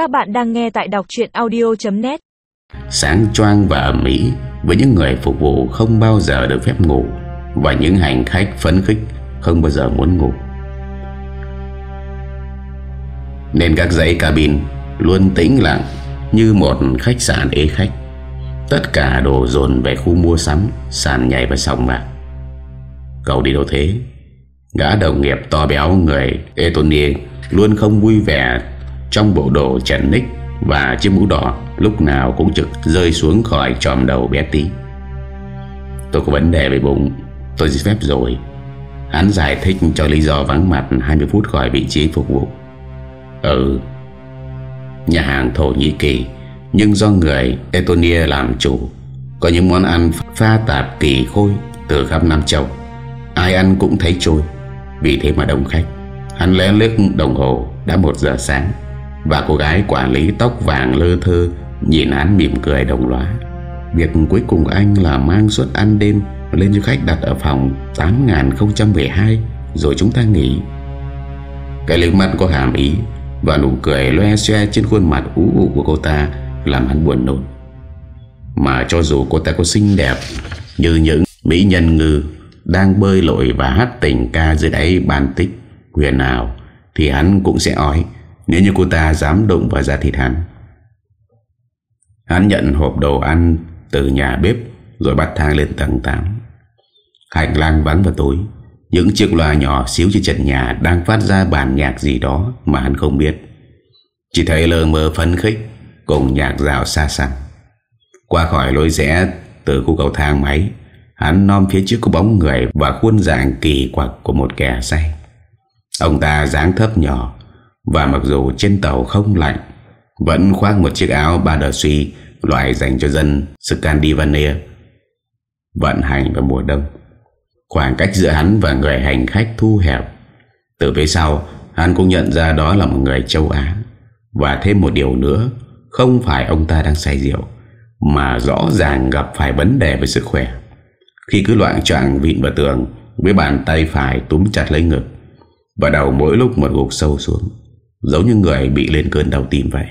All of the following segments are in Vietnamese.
Các bạn đang nghe tại đọc chuyện audio.net Sáng choang và ẩm mỹ Với những người phục vụ không bao giờ được phép ngủ Và những hành khách phấn khích Không bao giờ muốn ngủ. Nên các dãy cabin Luôn tĩnh lặng Như một khách sạn ế khách. Tất cả đổ dồn về khu mua sắm, Sàn nhảy và sòng bạc. Cậu đi đâu thế? Gã đồng nghiệp to béo người Etonie Luôn không vui vẻ trong bộ đồ chèn ních Và chiếc mũ đỏ Lúc nào cũng trực rơi xuống khỏi tròm đầu bé tí. Tôi có vấn đề về bụng, Tôi xin phép rồi. Hắn giải thích cho lý do vắng mặt 20 phút khỏi vị trí phục vụ. Ừ Nhà hàng Thổ Nhĩ Kỳ, Nhưng do người Etonia làm chủ, Có những món ăn pha tạp kỳ khôi Từ khắp Nam Châu. Ai ăn cũng thấy trôi Vì thế mà đông khách. Hắn lén lướt đồng hồ, đã một giờ sáng. Và cô gái quản lý tóc vàng lơ thơ, Nhìn hắn mỉm cười đồng loá. Việc cuối cùng anh là mang suất ăn đêm Lên cho khách đặt ở phòng 8012 Rồi chúng ta nghỉ. Cái liếc mắt có hàm ý Và nụ cười loe xoe trên khuôn mặt ú ụ của cô ta Làm hắn buồn nôn. Mà cho dù cô ta có xinh đẹp Như những mỹ nhân ngư Đang bơi lội và hát tình ca dưới đáy bàn tích Huyền nào Thì hắn cũng sẽ ói. Nếu như cô ta dám đụng vào da thịt hắn. Hắn nhận hộp đồ ăn Từ nhà bếp Rồi bắt thang lên tầng 8 Hành lang vắng vào tối. Những chiếc loa nhỏ xíu trên trần nhà Đang phát ra bản nhạc gì đó Mà hắn không biết. Chỉ thấy lờ mờ phấn khích Cùng nhạc rào xa xăm. Qua khỏi lối rẽ Từ khu cầu thang máy, Hắn non phía trước có bóng người Và khuôn dạng kỳ quặc của một kẻ say. Ông ta dáng thấp nhỏ và mặc dù trên tàu không lạnh, Vẫn khoác một chiếc áo ba đờ suy Loại dành cho dân Scandinavia Vận hành vào mùa đông. Khoảng cách giữa hắn và người hành khách thu hẹp, Từ phía sau, Hắn cũng nhận ra đó là một người châu Á. Và thêm một điều nữa, Không phải ông ta đang say rượu, Mà rõ ràng gặp phải vấn đề về sức khỏe. Khi cứ loạn trạng vịn vào tường, Với bàn tay phải túm chặt lấy ngực Và đầu mỗi lúc một gục sâu xuống. Giống như người bị lên cơn đau tim vậy.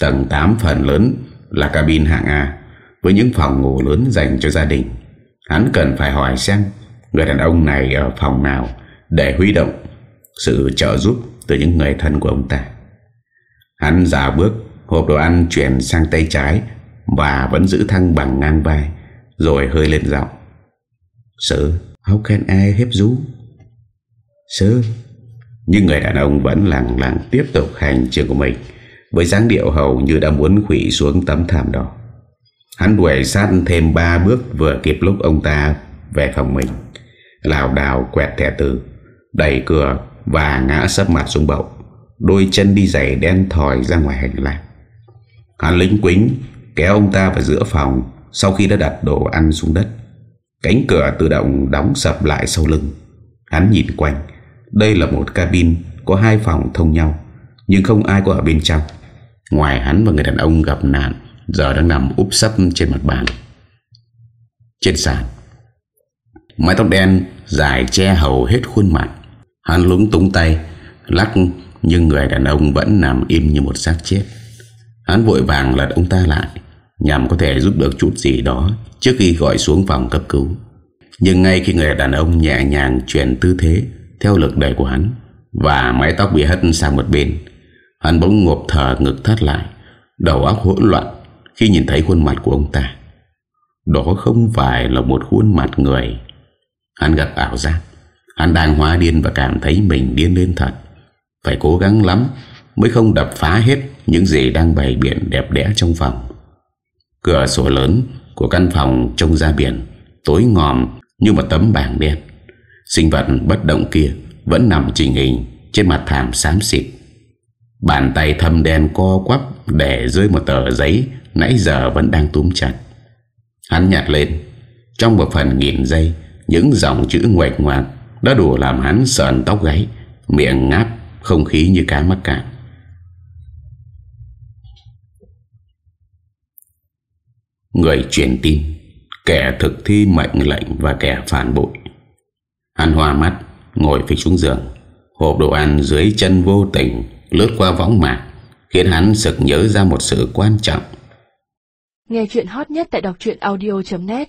Tầng 8 phần lớn là cabin hạng A, Với những phòng ngủ lớn dành cho gia đình. Hắn cần phải hỏi xem Người đàn ông này ở phòng nào Để huy động Sự trợ giúp từ những người thân của ông ta. Hắn giả bước, Hộp đồ ăn chuyển sang tay trái Và vẫn giữ thăng bằng ngang vai, Rồi hơi lên giọng. Sir, How can I help you? Sir nhưng người đàn ông vẫn lặng lặng Tiếp tục hành trình của mình, Với dáng điệu hầu như đã muốn khủy xuống tấm thảm đỏ. Hắn đuổi sát thêm 3 bước Vừa kịp lúc ông ta về phòng mình. Lào đào quẹt thẻ từ, Đẩy cửa Và ngã sấp mặt xuống bậu, Đôi chân đi giày đen thòi ra ngoài hành lang. Hắn lính quính Kéo ông ta vào giữa phòng Sau khi đã đặt đồ ăn xuống đất. Cánh cửa tự động đóng sập lại sau lưng. Hắn nhìn quanh đây là một cabin Có hai phòng thông nhau, Nhưng không ai có ở bên trong. Ngoài hắn và người đàn ông gặp nạn, Giờ đang nằm úp sấp trên mặt bàn. Trên sàn, Mái tóc đen Dài che hầu hết khuôn mặt. Hắn lúng túng tay, Lắc, nhưng người đàn ông vẫn nằm im như một xác chết. Hắn vội vàng lật ông ta lại, Nhằm có thể giúp được chút gì đó Trước khi gọi xuống phòng cấp cứu. Nhưng ngay khi người đàn ông nhẹ nhàng chuyển tư thế theo lực đẩy của hắn, Và mái tóc bị hất sang một bên. Hắn bỗng ngộp thở ngực thắt lại, Đầu óc hỗn loạn Khi nhìn thấy khuôn mặt của ông ta. Đó không phải là một khuôn mặt người. Hắn gặp ảo giác, Hắn đang hóa điên và cảm thấy mình điên lên thật. Phải cố gắng lắm Mới không đập phá hết Những gì đang bày biển đẹp đẽ trong phòng. Cửa sổ lớn Của căn phòng trông ra biển, Tối ngòm như một tấm bảng đen. Sinh vật bất động kia Vẫn nằm trình hình Trên mặt thảm xám xịt. Bàn tay thâm đen co quắp Để rơi một tờ giấy, Nãy giờ vẫn đang túm chặt. Hắn nhặt lên. Trong một phần nghìn giây, Những dòng chữ ngoạch ngoạc Đã đủ làm hắn sờn tóc gáy, Miệng ngáp, không khí như cá mắc cạn. Người truyền tin, Kẻ thực thi mệnh lệnh Và kẻ phản bội. Hắn hoa mắt, Ngồi phịch xuống giường, Hộp đồ ăn dưới chân vô tình Lướt qua võng mạc, Khiến hắn sực nhớ ra một sự quan trọng. Nghe chuyện hot nhất tại đọc audio.net